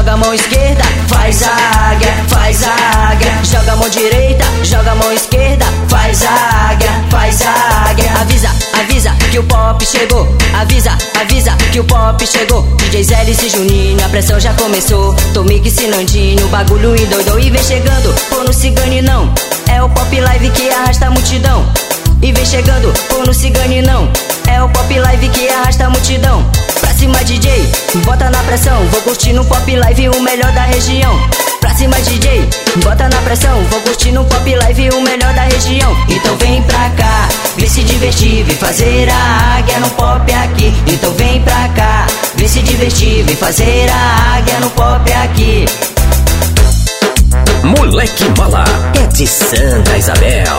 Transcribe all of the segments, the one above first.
joga a mão esquerda, faz a águia, faz a águia. Joga a mão direita, joga a mão esquerda, faz a águia, faz a águia. Avisa, avisa que o pop chegou. Avisa, avisa que o pop chegou. DJ Zélis e Juninho, a pressão já começou. Tomique Sinandinho, bagulho endoidou e vem chegando. Pô no cigane não, é o pop live que arrasta a multidão. E vem chegando, pô no cigane não, é o pop live que arrasta a multidão. Cima DJ, bota na pressão, vou curtir no pop live o melhor da região. Pra cima DJ, bota na pressão, vou curtir no pop live o melhor da região. Então vem pra cá, vem se divertir, vem fazer a águia no pop aqui. Então vem pra cá, vem se divertir, vem fazer a águia no pop aqui. Moleque Mala é de Santa Isabel.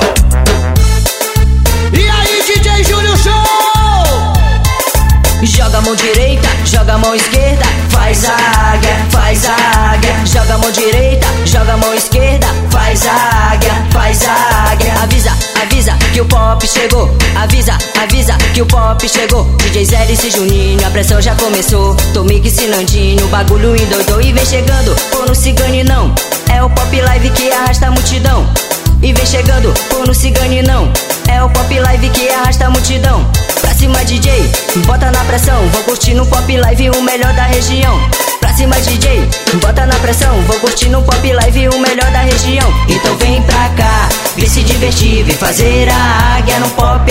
Joga a mão direita, joga a mão esquerda, faz a águia, faz a águia. Joga a mão direita, joga a mão esquerda, faz a águia, faz a águia. Avisa, avisa que o pop chegou. Avisa, avisa que o pop chegou. DJ Zélis e Juninho, a pressão já começou. Tomique Sinandinho, o bagulho endoidou e vem chegando. Pô no cigane não, é o pop live que arrasta a bota na pressão, vou curtir no pop live o melhor da região. Pra cima DJ, bota na pressão, vou curtir no pop live o melhor da região. Então vem pra cá, vem se divertir, vem fazer a águia no pop